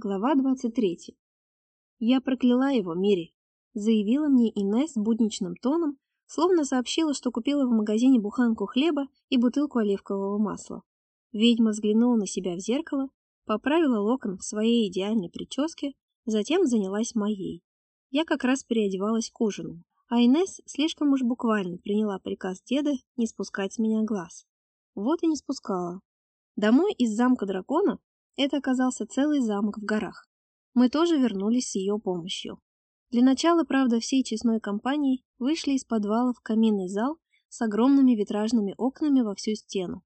Глава 23. «Я прокляла его, Мири», — заявила мне Инесс будничным тоном, словно сообщила, что купила в магазине буханку хлеба и бутылку оливкового масла. Ведьма взглянула на себя в зеркало, поправила локон в своей идеальной прическе, затем занялась моей. Я как раз переодевалась к ужину, а Инесс слишком уж буквально приняла приказ деда не спускать с меня глаз. Вот и не спускала. Домой из замка дракона это оказался целый замок в горах. Мы тоже вернулись с ее помощью. Для начала, правда, всей честной компанией вышли из подвала в каминный зал с огромными витражными окнами во всю стену.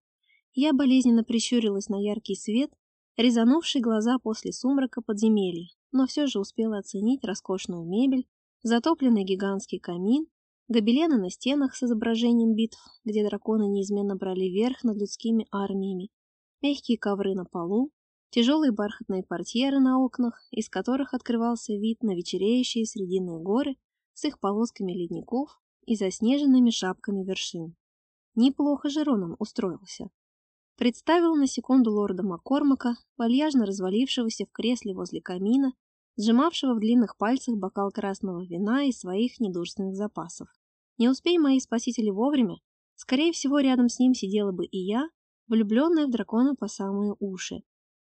Я болезненно прищурилась на яркий свет, резанувший глаза после сумрака подземелья, но все же успела оценить роскошную мебель, затопленный гигантский камин, гобелены на стенах с изображением битв, где драконы неизменно брали верх над людскими армиями, мягкие ковры на полу, тяжелые бархатные портьеры на окнах, из которых открывался вид на вечереющие срединные горы с их полосками ледников и заснеженными шапками вершин. Неплохо же Ронан устроился. Представил на секунду лорда Маккормака, вальяжно развалившегося в кресле возле камина, сжимавшего в длинных пальцах бокал красного вина из своих недурственных запасов. Не успей мои спасители вовремя, скорее всего, рядом с ним сидела бы и я, влюбленная в дракона по самые уши,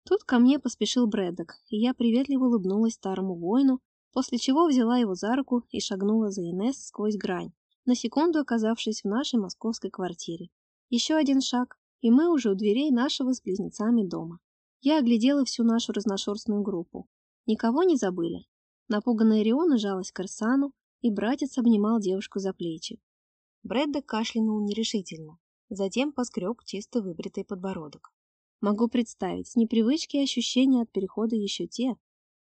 Тут ко мне поспешил Брэддок, и я приветливо улыбнулась старому воину, после чего взяла его за руку и шагнула за Инесс сквозь грань, на секунду оказавшись в нашей московской квартире. Еще один шаг, и мы уже у дверей нашего с близнецами дома. Я оглядела всю нашу разношерстную группу. Никого не забыли. Напуганная Риона жалась к Арсану, и братец обнимал девушку за плечи. Брэддок кашлянул нерешительно, затем поскреб чисто выбритый подбородок. Могу представить, с непривычки и ощущения от перехода еще те.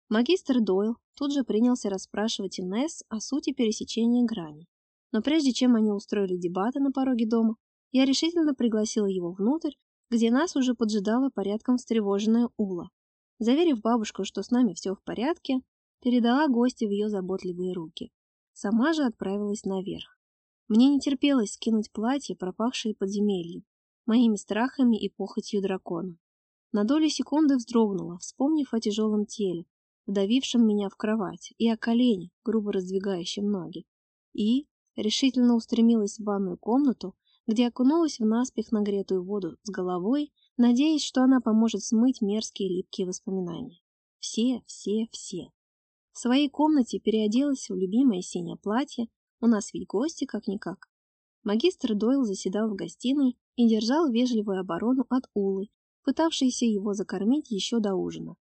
Магистр Дойл тут же принялся расспрашивать Инесс о сути пересечения грани. Но прежде чем они устроили дебаты на пороге дома, я решительно пригласила его внутрь, где нас уже поджидала порядком встревоженная Ула. Заверив бабушку, что с нами все в порядке, передала гостя в ее заботливые руки. Сама же отправилась наверх. Мне не терпелось скинуть платье, пропахшее подземельем, моими страхами и похотью дракона. На долю секунды вздрогнула, вспомнив о тяжелом теле, вдавившем меня в кровать, и о колене, грубо раздвигающем ноги. И решительно устремилась в ванную комнату, где окунулась в наспех нагретую воду с головой, надеясь, что она поможет смыть мерзкие липкие воспоминания. Все, все, все. В своей комнате переоделась в любимое синее платье, у нас ведь гости как-никак. Магистр Дойл заседал в гостиной и держал вежливую оборону от Улы, пытавшейся его закормить еще до ужина.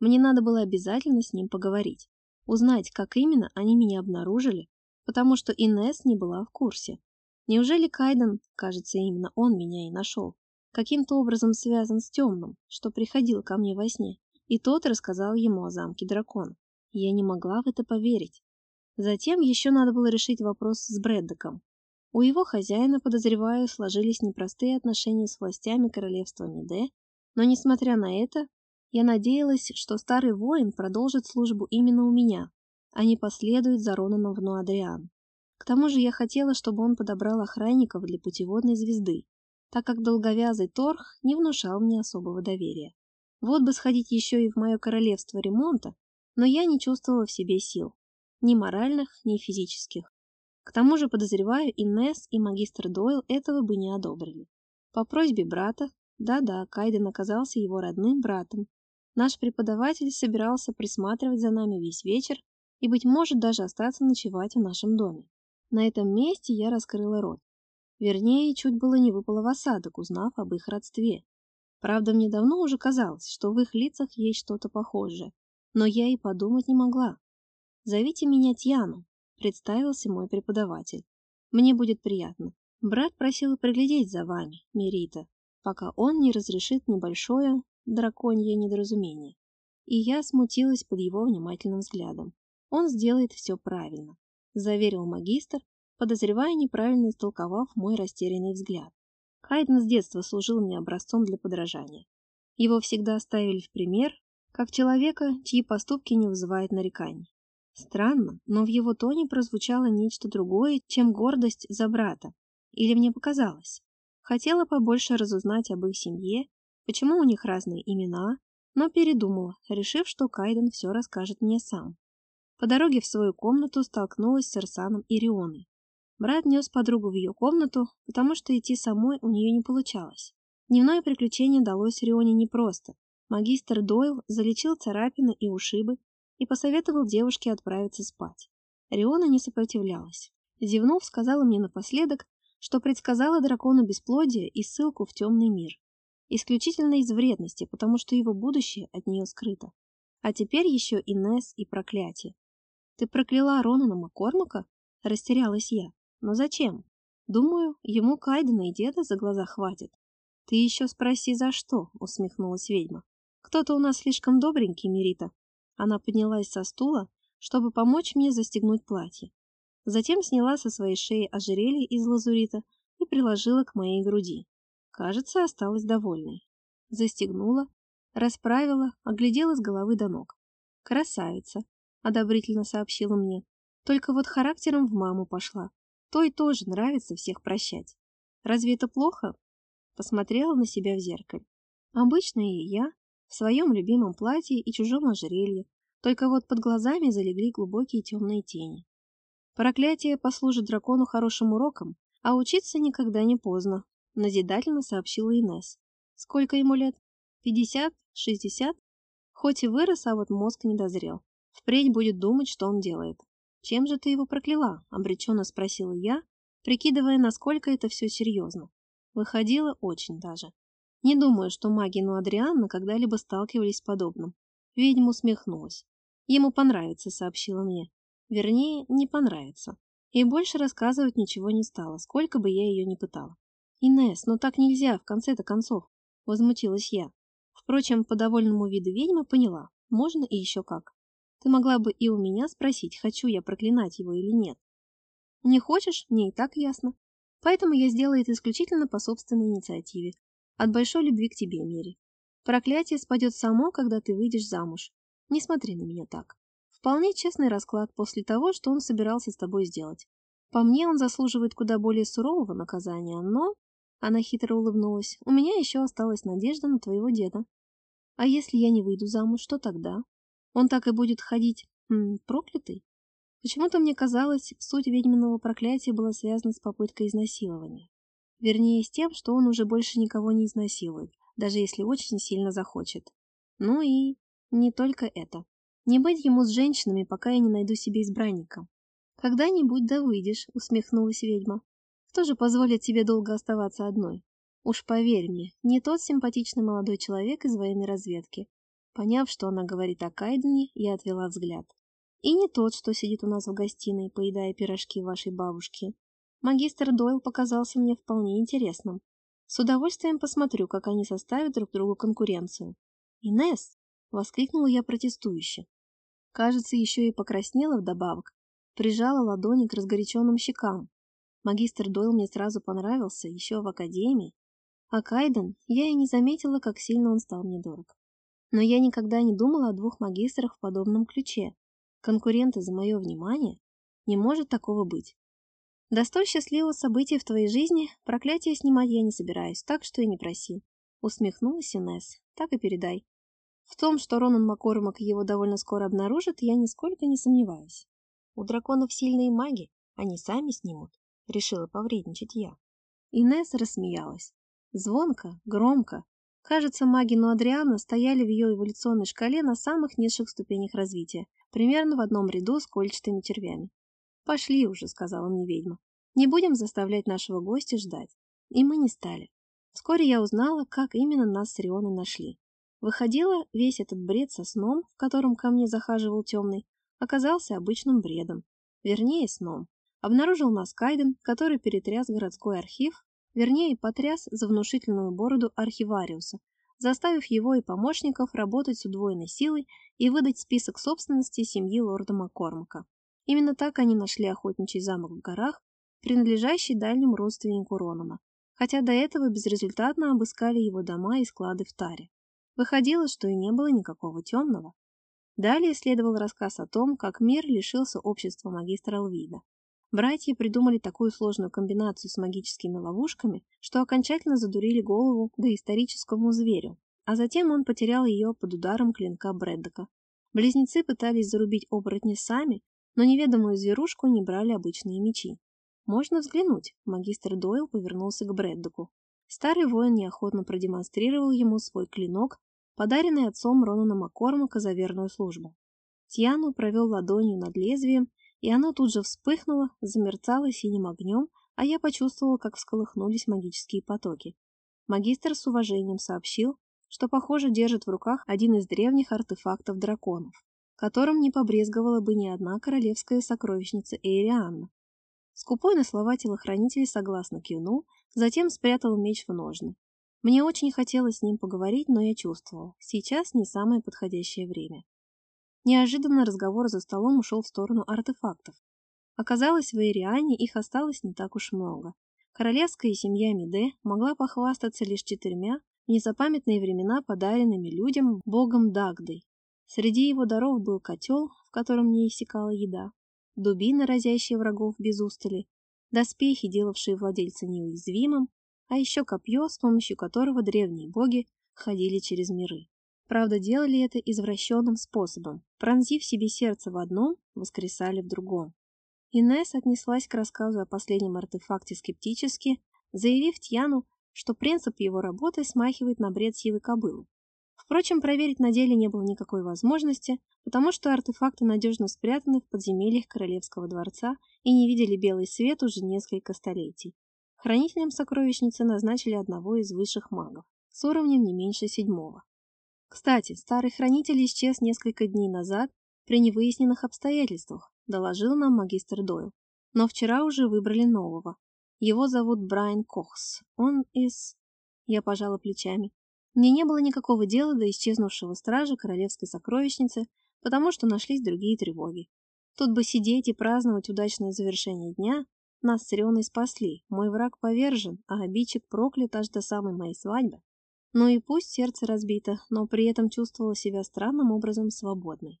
Мне надо было обязательно с ним поговорить, узнать, как именно они меня обнаружили, потому что Инесс не была в курсе. Неужели Кайден, кажется, именно он меня и нашел, каким-то образом связан с темным, что приходил ко мне во сне, и тот рассказал ему о замке дракона. Я не могла в это поверить. Затем еще надо было решить вопрос с Брэддоком. У его хозяина, подозреваю, сложились непростые отношения с властями королевства Миде, но, несмотря на это, я надеялась, что старый воин продолжит службу именно у меня, а не последует за Ронаном в Нуадриан. К тому же я хотела, чтобы он подобрал охранников для путеводной звезды, так как долговязый торг не внушал мне особого доверия. Вот бы сходить еще и в мое королевство ремонта, но я не чувствовала в себе сил, ни моральных, ни физических. К тому же, подозреваю, Инесс и магистр Дойл этого бы не одобрили. По просьбе брата, да-да, Кайден оказался его родным братом, наш преподаватель собирался присматривать за нами весь вечер и, быть может, даже остаться ночевать в нашем доме. На этом месте я раскрыла рот. Вернее, чуть было не выпала в осадок, узнав об их родстве. Правда, мне давно уже казалось, что в их лицах есть что-то похожее, но я и подумать не могла. «Зовите меня Тьяну», представился мой преподаватель. Мне будет приятно. Брат просил приглядеть за вами, Мерита, пока он не разрешит небольшое драконье недоразумение. И я смутилась под его внимательным взглядом. Он сделает все правильно, заверил магистр, подозревая неправильно истолковав мой растерянный взгляд. Хайден с детства служил мне образцом для подражания. Его всегда ставили в пример, как человека, чьи поступки не вызывают нареканий. Странно, но в его тоне прозвучало нечто другое, чем гордость за брата. Или мне показалось. Хотела побольше разузнать об их семье, почему у них разные имена, но передумала, решив, что Кайден все расскажет мне сам. По дороге в свою комнату столкнулась с Арсаном и Рионой. Брат нес подругу в ее комнату, потому что идти самой у нее не получалось. Дневное приключение далось Рионе непросто. Магистр Дойл залечил царапины и ушибы и посоветовал девушке отправиться спать. Риона не сопротивлялась. Зевнув, сказала мне напоследок, что предсказала дракону бесплодие и ссылку в темный мир. Исключительно из вредности, потому что его будущее от нее скрыто. А теперь еще и Несс и проклятие. Ты прокляла Ронана Маккормака? Растерялась я. Но зачем? Думаю, ему Кайдена и деда за глаза хватит. Ты еще спроси, за что, усмехнулась ведьма. Кто-то у нас слишком добренький, Мирита. Она поднялась со стула, чтобы помочь мне застегнуть платье. Затем сняла со своей шеи ожерелье из лазурита и приложила к моей груди. Кажется, осталась довольной. Застегнула, расправила, оглядела с головы до ног. «Красавица!» — одобрительно сообщила мне. «Только вот характером в маму пошла. Той тоже нравится всех прощать. Разве это плохо?» Посмотрела на себя в зеркале. Обычная я, в своем любимом платье и чужом ожерелье, только вот под глазами залегли глубокие темные тени. Проклятие послужит дракону хорошим уроком, а учиться никогда не поздно, назидательно сообщила Инес. Сколько ему лет? Пятьдесят? Шестьдесят? Хоть и вырос, а вот мозг не дозрел. Впредь будет думать, что он делает. Чем же ты его прокляла? Обреченно спросила я, прикидывая, насколько это все серьезно. Выходило очень даже. Не думаю, что Магину Адрианна когда-либо сталкивались с подобным. Ведьма усмехнулась. Ему понравится, сообщила мне. Вернее, не понравится. И больше рассказывать ничего не стала, сколько бы я ее ни пытала. «Инесс, ну так нельзя, в конце-то концов!» — возмутилась я. Впрочем, по довольному виду ведьмы поняла, можно и еще как. Ты могла бы и у меня спросить, хочу я проклинать его или нет. Не хочешь, мне и так ясно. Поэтому я сделаю это исключительно по собственной инициативе. От большой любви к тебе, Мери. Проклятие спадет само, когда ты выйдешь замуж. Не смотри на меня так. Вполне честный расклад после того, что он собирался с тобой сделать. По мне, он заслуживает куда более сурового наказания, но она хитро улыбнулась. У меня еще осталась надежда на твоего деда. А если я не выйду замуж, что тогда? Он так и будет ходить, м, проклятый? Почему-то мне казалось, суть ведьминого проклятия была связана с попыткой изнасилования. Вернее, с тем, что он уже больше никого не изнасилует, даже если очень сильно захочет. Ну и не только это. Не быть ему с женщинами, пока я не найду себе избранника. «Когда-нибудь да выйдешь», — усмехнулась ведьма. Кто же позволит тебе долго оставаться одной? Уж поверь мне, не тот симпатичный молодой человек из военной разведки. Поняв, что она говорит о Кайдене, я отвела взгляд. И не тот, что сидит у нас в гостиной, поедая пирожки вашей бабушки. Магистр Дойл показался мне вполне интересным. С удовольствием посмотрю, как они составят друг другу конкуренцию. «Инесс!» — воскликнула я протестующе. Кажется, еще и покраснела вдобавок, прижала ладони к разгоряченным щекам. Магистр Дойл мне сразу понравился, еще в академии. А Кайден, я и не заметила, как сильно он стал мне дорог. Но я никогда не думала о двух магистрах в подобном ключе. Конкуренты за мое внимание? Не может такого быть. До столь счастливого события в твоей жизни проклятие снимать я не собираюсь, так что и не проси. Усмехнулась Инесс. Так и передай. В том, что Ронан Маккормак его довольно скоро обнаружит, я нисколько не сомневаюсь. У драконов сильные маги, они сами снимут. Решила повредничать я. Инесс рассмеялась. Звонко, громко. Кажется, маги Нуадриана стояли в ее эволюционной шкале на самых низших ступенях развития, примерно в одном ряду с кольчатыми червями. «Пошли уже», — сказала мне ведьма. «Не будем заставлять нашего гостя ждать». И мы не стали. Вскоре я узнала, как именно нас с Рионой нашли. Выходило, весь этот бред со сном, в котором ко мне захаживал темный, оказался обычным бредом. Вернее, сном обнаружил нас Кайден, который перетряс городской архив, вернее, потряс за внушительную бороду архивариуса, заставив его и помощников работать с удвоенной силой и выдать список собственности семьи лорда Маккормака. Именно так они нашли охотничий замок в горах, принадлежащий дальнему родственнику Ронана, хотя до этого безрезультатно обыскали его дома и склады в Таре. Выходило, что и не было никакого темного. Далее следовал рассказ о том, как мир лишился общества магистра Алвида. Братья придумали такую сложную комбинацию с магическими ловушками, что окончательно задурили голову доисторическому зверю, а затем он потерял ее под ударом клинка Брэддока. Близнецы пытались зарубить оборотни сами, но неведомую зверушку не брали обычные мечи. «Можно взглянуть», — магистр Дойл повернулся к Брэддоку. Старый воин неохотно продемонстрировал ему свой клинок, подаренный отцом Ронана Маккормака за верную службу. Тьяну провел ладонью над лезвием, и оно тут же вспыхнуло, замерцало синим огнем, а я почувствовала, как всколыхнулись магические потоки. Магистр с уважением сообщил, что, похоже, держит в руках один из древних артефактов драконов, которым не побрезговала бы ни одна королевская сокровищница Эйрианна. Скупой на слова телохранитель согласно кивнул, затем спрятал меч в ножны. Мне очень хотелось с ним поговорить, но я чувствовал, сейчас не самое подходящее время. Неожиданно разговор за столом ушел в сторону артефактов. Оказалось, в Эйриане их осталось не так уж много. Королевская семья Миде могла похвастаться лишь четырьмя в незапамятные времена подаренными людям богом Дагдой. Среди его даров был котел, в котором не иссякала еда, дубины, разящие врагов без устали, доспехи, делавшие владельца неуязвимым, а еще копье, с помощью которого древние боги ходили через миры. Правда, делали это извращенным способом. Пронзив себе сердце в одном, воскресали в другом. Инесс отнеслась к рассказу о последнем артефакте скептически, заявив Тьяну, что принцип его работы смахивает на бред силы кобылы. Впрочем, проверить на деле не было никакой возможности, потому что артефакты надежно спрятаны в подземельях Королевского дворца и не видели белый свет уже несколько столетий. Хранителем сокровищницы назначили одного из высших магов, с уровнем не меньше седьмого. Кстати, старый хранитель исчез несколько дней назад при невыясненных обстоятельствах, доложил нам магистр Дойл. Но вчера уже выбрали нового. Его зовут Брайан Кохс. Он из... Я пожала плечами. Мне не было никакого дела до исчезнувшего стража королевской сокровищницы, потому что нашлись другие тревоги. Тут бы сидеть и праздновать удачное завершение дня, нас с Рионой спасли, мой враг повержен, а обидчик проклят аж до самой моей свадьбы. Ну и пусть сердце разбито, но при этом чувствовала себя странным образом свободной.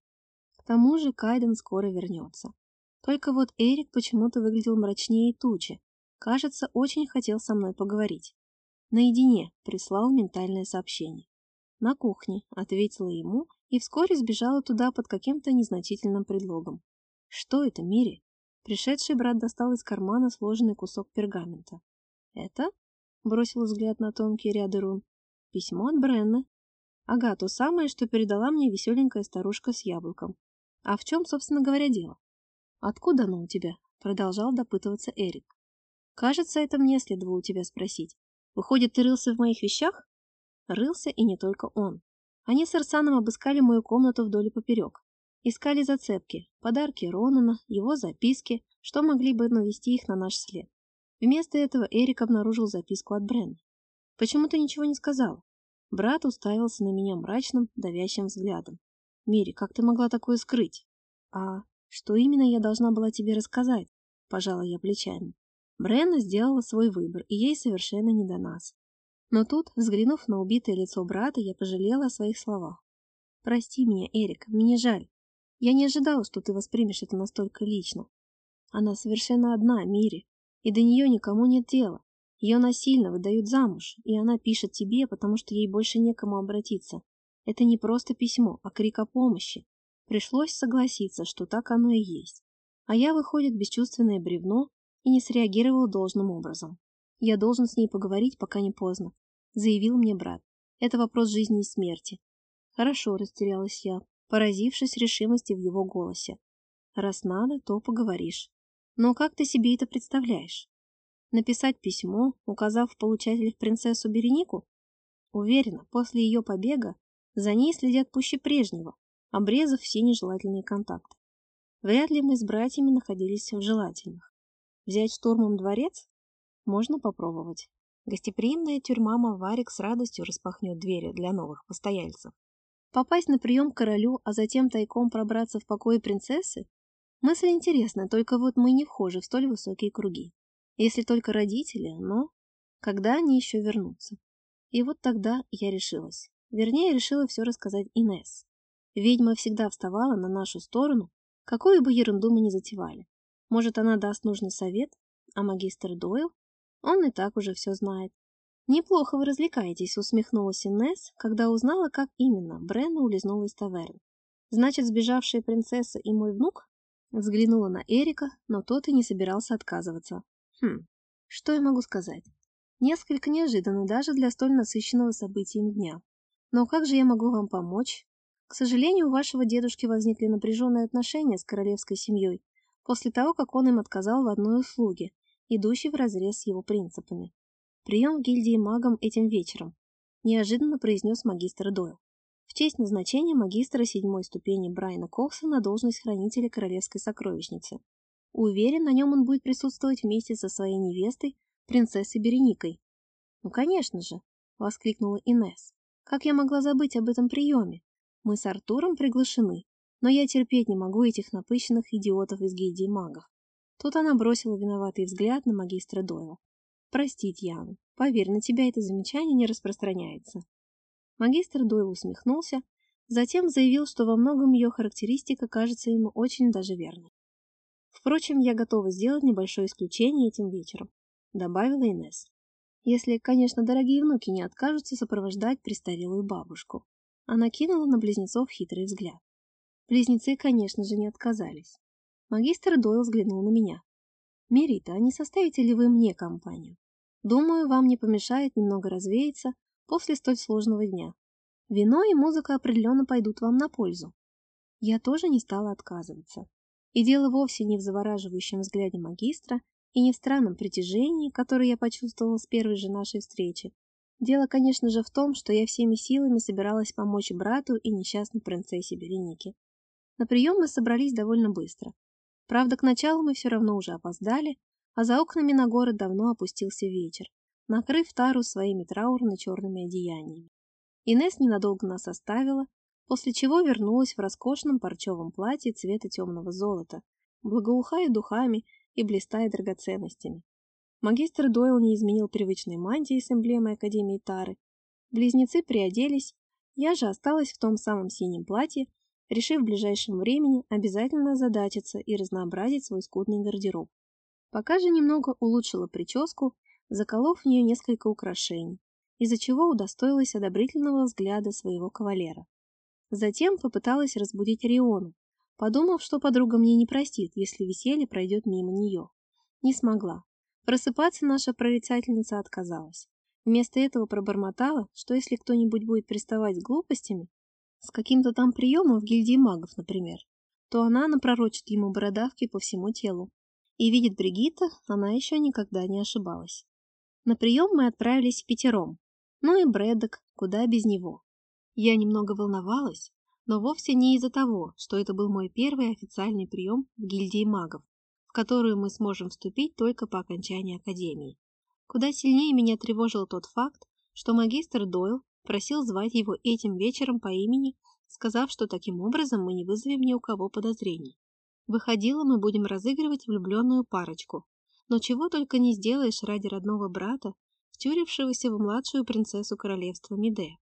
К тому же Кайден скоро вернется. Только вот Эрик почему-то выглядел мрачнее тучи. Кажется, очень хотел со мной поговорить. Наедине прислал ментальное сообщение. «На кухне», — ответила ему, и вскоре сбежала туда под каким-то незначительным предлогом. «Что это, Мири?» Пришедший брат достал из кармана сложенный кусок пергамента. «Это?» — бросил взгляд на тонкие ряды рун. «Письмо от Бренны. Ага, то самое, что передала мне веселенькая старушка с яблоком. А в чем, собственно говоря, дело?» «Откуда оно у тебя?» — продолжал допытываться Эрик. «Кажется, это мне следовало у тебя спросить. Выходит, ты рылся в моих вещах?» Рылся и не только он. Они с Арсаном обыскали мою комнату вдоль и поперек. Искали зацепки, подарки Ронана, его записки, что могли бы навести их на наш след. Вместо этого Эрик обнаружил записку от Брен. «Почему ты ничего не сказал?» Брат уставился на меня мрачным, давящим взглядом. «Мири, как ты могла такое скрыть?» «А что именно я должна была тебе рассказать?» Пожала я плечами. Бренна сделала свой выбор, и ей совершенно не до нас. Но тут, взглянув на убитое лицо брата, я пожалела о своих словах. «Прости меня, Эрик, мне жаль. Я не ожидала, что ты воспримешь это настолько лично. Она совершенно одна, Мире, и до нее никому нет дела. Ее насильно выдают замуж, и она пишет тебе, потому что ей больше некому обратиться. Это не просто письмо, а крик о помощи. Пришлось согласиться, что так оно и есть. А я, выходит, бесчувственное бревно и не среагировал должным образом. Я должен с ней поговорить, пока не поздно, заявил мне брат. Это вопрос жизни и смерти. Хорошо, растерялась я поразившись решимости в его голосе. Раз надо, то поговоришь. Но как ты себе это представляешь? Написать письмо, указав в получателях принцессу Беренику? Уверена, после ее побега за ней следят пуще прежнего, обрезав все нежелательные контакты. Вряд ли мы с братьями находились в желательных. Взять штурмом дворец? Можно попробовать. Гостеприимная тюрьма Маварик с радостью распахнет двери для новых постояльцев. Попасть на прием к королю, а затем тайком пробраться в покой принцессы? Мысль интересная, только вот мы не вхожи в столь высокие круги. Если только родители, но... Когда они еще вернутся? И вот тогда я решилась. Вернее, решила все рассказать Инесс. Ведьма всегда вставала на нашу сторону, какую бы ерунду мы ни затевали. Может, она даст нужный совет, а магистр Дойл? Он и так уже все знает. «Неплохо вы развлекаетесь», — усмехнулась Инесс, когда узнала, как именно Бренна улизнула из таверны. «Значит, сбежавшая принцесса и мой внук?» Взглянула на Эрика, но тот и не собирался отказываться. «Хм, что я могу сказать? Несколько неожиданно даже для столь насыщенного событиями дня. Но как же я могу вам помочь? К сожалению, у вашего дедушки возникли напряженные отношения с королевской семьей после того, как он им отказал в одной услуге, идущей вразрез с его принципами. Прием в гильдии магом этим вечером, неожиданно произнес магистр Дойл. В честь назначения магистра седьмой ступени Брайана Кокса на должность хранителя королевской сокровищницы. Уверен, на нем он будет присутствовать вместе со своей невестой, принцессой Береникой. «Ну, конечно же!» — воскликнула Инесс. «Как я могла забыть об этом приеме? Мы с Артуром приглашены, но я терпеть не могу этих напыщенных идиотов из гильдии магов. Тут она бросила виноватый взгляд на магистра Дойла. «Прости, Яну, поверь, на тебя это замечание не распространяется». Магистр Дойл усмехнулся, затем заявил, что во многом ее характеристика кажется ему очень даже верной. «Впрочем, я готова сделать небольшое исключение этим вечером», — добавила Инесс. «Если, конечно, дорогие внуки не откажутся сопровождать престарелую бабушку». Она кинула на близнецов хитрый взгляд. Близнецы, конечно же, не отказались. Магистр Дойл взглянул на меня. «Мерита, а не составите ли вы мне компанию? Думаю, вам не помешает немного развеяться после столь сложного дня. Вино и музыка определенно пойдут вам на пользу». Я тоже не стала отказываться. И дело вовсе не в завораживающем взгляде магистра и не в странном притяжении, которое я почувствовала с первой же нашей встречи, Дело, конечно же, в том, что я всеми силами собиралась помочь брату и несчастной принцессе Беренике. На прием мы собрались довольно быстро. Правда, к началу мы все равно уже опоздали, а за окнами на город давно опустился вечер, накрыв Тару своими траурно-черными одеяниями. Инесс ненадолго нас оставила, после чего вернулась в роскошном парчевом платье цвета темного золота, благоухая духами и блистая драгоценностями. Магистр Дойл не изменил привычной мантии с эмблемой Академии Тары. Близнецы приоделись, я же осталась в том самом синем платье, решив в ближайшем времени обязательно озадачиться и разнообразить свой скудный гардероб. Пока же немного улучшила прическу, заколов в нее несколько украшений, из-за чего удостоилась одобрительного взгляда своего кавалера. Затем попыталась разбудить Риону, подумав, что подруга мне не простит, если веселье пройдет мимо нее. Не смогла. Просыпаться наша прорицательница отказалась. Вместо этого пробормотала, что если кто-нибудь будет приставать с глупостями, с каким-то там приемом в гильдии магов, например, то она напророчит ему бородавки по всему телу. И видит Бригитта, она еще никогда не ошибалась. На прием мы отправились пятером, ну и Брэддок, куда без него. Я немного волновалась, но вовсе не из-за того, что это был мой первый официальный прием в гильдии магов которую мы сможем вступить только по окончании академии. Куда сильнее меня тревожил тот факт, что магистр Дойл просил звать его этим вечером по имени, сказав, что таким образом мы не вызовем ни у кого подозрений. Выходило, мы будем разыгрывать влюбленную парочку. Но чего только не сделаешь ради родного брата, втюрившегося в младшую принцессу королевства Миде.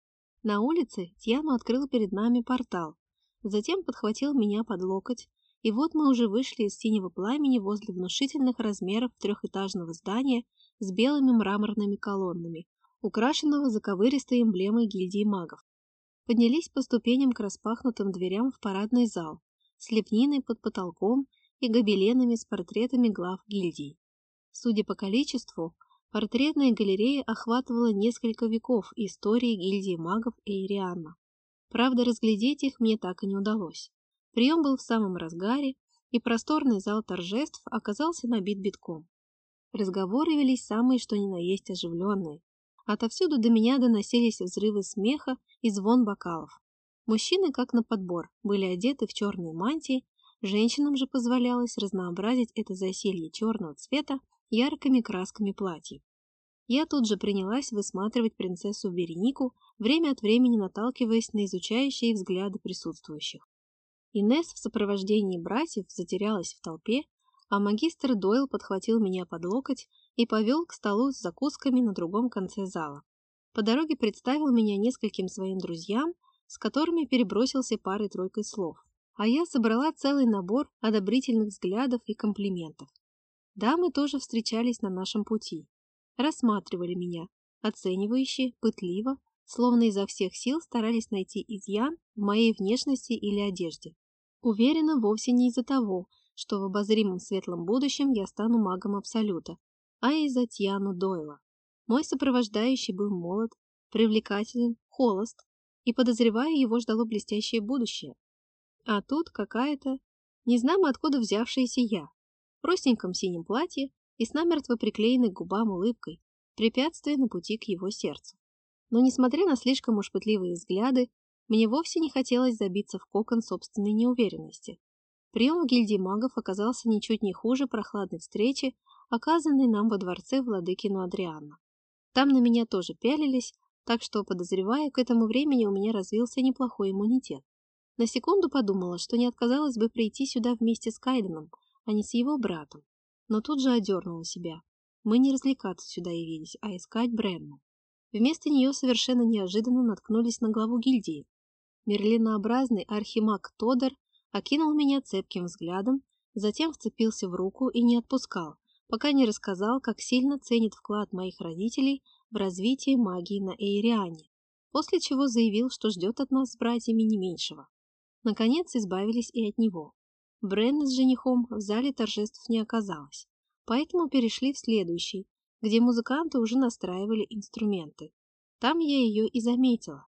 На улице Тьяну открыл перед нами портал, затем подхватил меня под локоть и вот мы уже вышли из синего пламени возле внушительных размеров трехэтажного здания с белыми мраморными колоннами, украшенного заковыристой эмблемой гильдии магов. Поднялись по ступеням к распахнутым дверям в парадный зал, с лепниной под потолком и гобеленами с портретами глав гильдии. Судя по количеству, портретная галерея охватывала несколько веков истории гильдии магов Эйрианна. Правда, разглядеть их мне так и не удалось. Прием был в самом разгаре, и просторный зал торжеств оказался набит битком. Разговоры велись самые что ни на есть оживленные. Отовсюду до меня доносились взрывы смеха и звон бокалов. Мужчины, как на подбор, были одеты в черные мантии, женщинам же позволялось разнообразить это заселье черного цвета яркими красками платьев. Я тут же принялась высматривать принцессу Беренику, время от времени наталкиваясь на изучающие взгляды присутствующих. Инесс в сопровождении братьев затерялась в толпе, а магистр Дойл подхватил меня под локоть и повел к столу с закусками на другом конце зала. По дороге представил меня нескольким своим друзьям, с которыми перебросился парой-тройкой слов. А я собрала целый набор одобрительных взглядов и комплиментов. Дамы тоже встречались на нашем пути. Рассматривали меня, оценивающе, пытливо, словно изо всех сил старались найти изъян в моей внешности или одежде. Уверена, вовсе не из-за того, что в обозримом светлом будущем я стану магом Абсолюта, а из-за Тьяну Дойла. Мой сопровождающий был молод, привлекателен, холост, и, подозревая, его ждало блестящее будущее. А тут какая-то, не знамо откуда взявшаяся я, в простеньком синем платье и с намертво приклеенной к губам улыбкой, препятствие на пути к его сердцу. Но, несмотря на слишком уж пытливые взгляды, мне вовсе не хотелось забиться в кокон собственной неуверенности. Прием в гильдии магов оказался ничуть не хуже прохладной встречи, оказанной нам во дворце владыкину Адриана. Там на меня тоже пялились, так что, подозревая, к этому времени у меня развился неплохой иммунитет. На секунду подумала, что не отказалась бы прийти сюда вместе с Кайденом, а не с его братом. Но тут же одернула себя. Мы не развлекаться сюда явились, а искать Бренну. Вместо нее совершенно неожиданно наткнулись на главу гильдии. Мерлинообразный архимаг Тодор окинул меня цепким взглядом, затем вцепился в руку и не отпускал, пока не рассказал, как сильно ценит вклад моих родителей в развитие магии на Эйриане, после чего заявил, что ждет от нас с братьями не меньшего. Наконец избавились и от него. Бренна с женихом в зале торжеств не оказалось, поэтому перешли в следующий, где музыканты уже настраивали инструменты. Там я ее и заметила.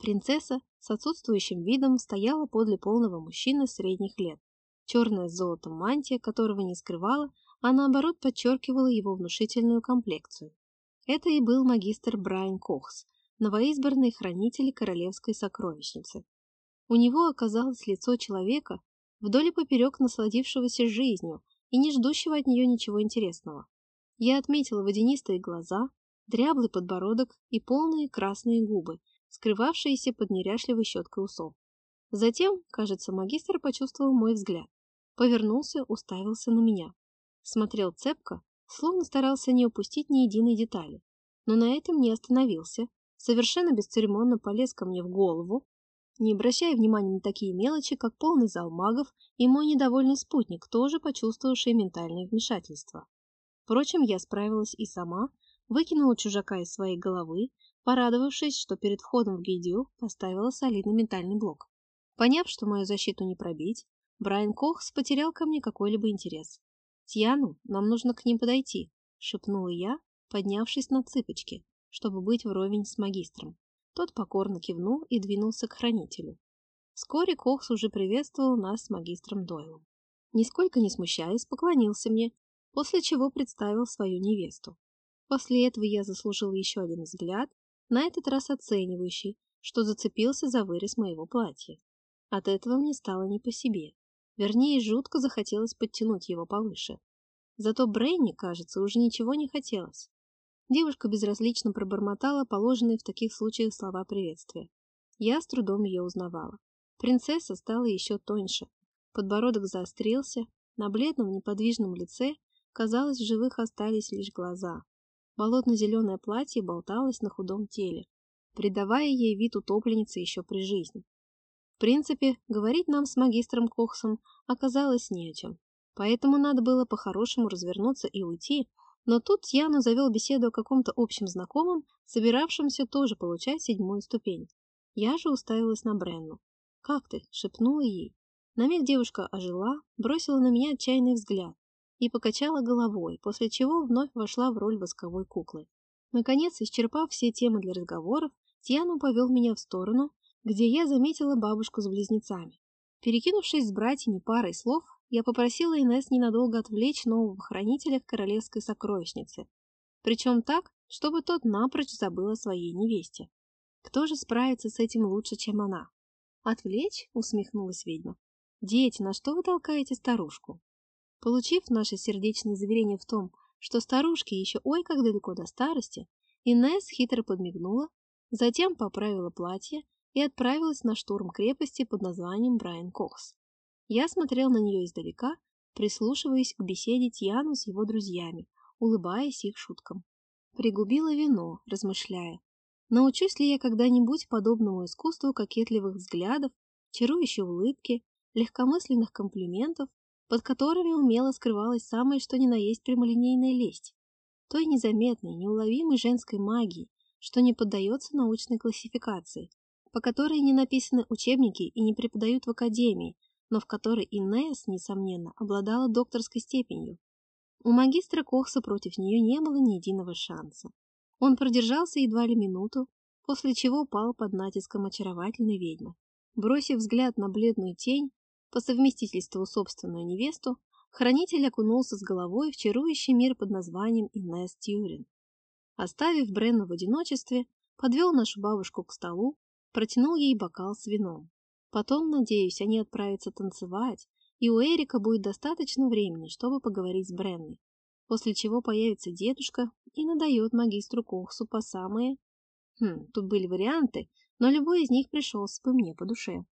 Принцесса с отсутствующим видом стояла подле полного мужчины средних лет. Черная с золотом мантия, которого не скрывала, а наоборот подчеркивала его внушительную комплекцию. Это и был магистр Брайан Кохс, новоизбранный хранитель королевской сокровищницы. У него оказалось лицо человека, вдоль и поперек насладившегося жизнью и не ждущего от нее ничего интересного. Я отметила водянистые глаза, дряблый подбородок и полные красные губы, скрывавшиеся под неряшливой щеткой усов. Затем, кажется, магистр почувствовал мой взгляд. Повернулся, уставился на меня. Смотрел цепко, словно старался не упустить ни единой детали. Но на этом не остановился, совершенно бесцеремонно полез ко мне в голову, не обращая внимания на такие мелочи, как полный зал магов и мой недовольный спутник, тоже почувствовавший ментальное вмешательство. Впрочем, я справилась и сама, выкинула чужака из своей головы, порадовавшись, что перед входом в гильдию поставила солидный ментальный блок. Поняв, что мою защиту не пробить, Брайан Кохс потерял ко мне какой-либо интерес. «Тьяну, нам нужно к ним подойти», — шепнула я, поднявшись на цыпочки, чтобы быть вровень с магистром. Тот покорно кивнул и двинулся к хранителю. Вскоре Кохс уже приветствовал нас с магистром Дойлом. Нисколько не смущаясь, поклонился мне после чего представил свою невесту. После этого я заслужил еще один взгляд, на этот раз оценивающий, что зацепился за вырез моего платья. От этого мне стало не по себе. Вернее, жутко захотелось подтянуть его повыше. Зато Брейни, кажется, уже ничего не хотелось. Девушка безразлично пробормотала положенные в таких случаях слова приветствия. Я с трудом ее узнавала. Принцесса стала еще тоньше. Подбородок заострился, на бледном неподвижном лице Казалось, в живых остались лишь глаза. Болотно-зеленое платье болталось на худом теле, придавая ей вид утопленницы еще при жизни. В принципе, говорить нам с магистром Кохсом оказалось не о чем, поэтому надо было по-хорошему развернуться и уйти, но тут Яну завел беседу о каком-то общем знакомом, собиравшемся тоже получать седьмую ступень. Я же уставилась на Бренну. «Как ты?» — шепнула ей. На миг девушка ожила, бросила на меня отчаянный взгляд, и покачала головой, после чего вновь вошла в роль восковой куклы. Наконец, исчерпав все темы для разговоров, Тьяну повел меня в сторону, где я заметила бабушку с близнецами. Перекинувшись с братьями парой слов, я попросила Инесс ненадолго отвлечь нового хранителя в королевской сокровищнице. Причем так, чтобы тот напрочь забыл о своей невесте. Кто же справится с этим лучше, чем она? «Отвлечь?» — усмехнулась ведьма. «Дети, на что вы толкаете старушку? Получив наше сердечное заверение в том, что старушке еще ой как далеко до старости, Инесс хитро подмигнула, затем поправила платье и отправилась на штурм крепости под названием Брайан Кокс. Я смотрел на нее издалека, прислушиваясь к беседе Тьяну с его друзьями, улыбаясь их шуткам. Пригубила вино, размышляя, научусь ли я когда-нибудь подобному искусству кокетливых взглядов, чарующей улыбки, легкомысленных комплиментов под которыми умело скрывалась самая что ни на есть прямолинейная лесть. той незаметной, неуловимой женской магии, что не поддается научной классификации, по которой не написаны учебники и не преподают в академии, но в которой Инесс, несомненно, обладала докторской степенью. У магистра Кохса против нее не было ни единого шанса. Он продержался едва ли минуту, после чего упал под натиском очаровательной ведьмы. Бросив взгляд на бледную тень, по совместительству собственную невесту, хранитель окунулся с головой в чарующий мир под названием Инесс Тьюрин. Оставив Бренну в одиночестве, подвел нашу бабушку к столу, протянул ей бокал с вином. Потом, надеюсь, они отправятся танцевать, и у Эрика будет достаточно времени, чтобы поговорить с Бренной, после чего появится дедушка и надает магистру Кохсу по самые... Хм, тут были варианты, но любой из них пришелся бы мне по душе.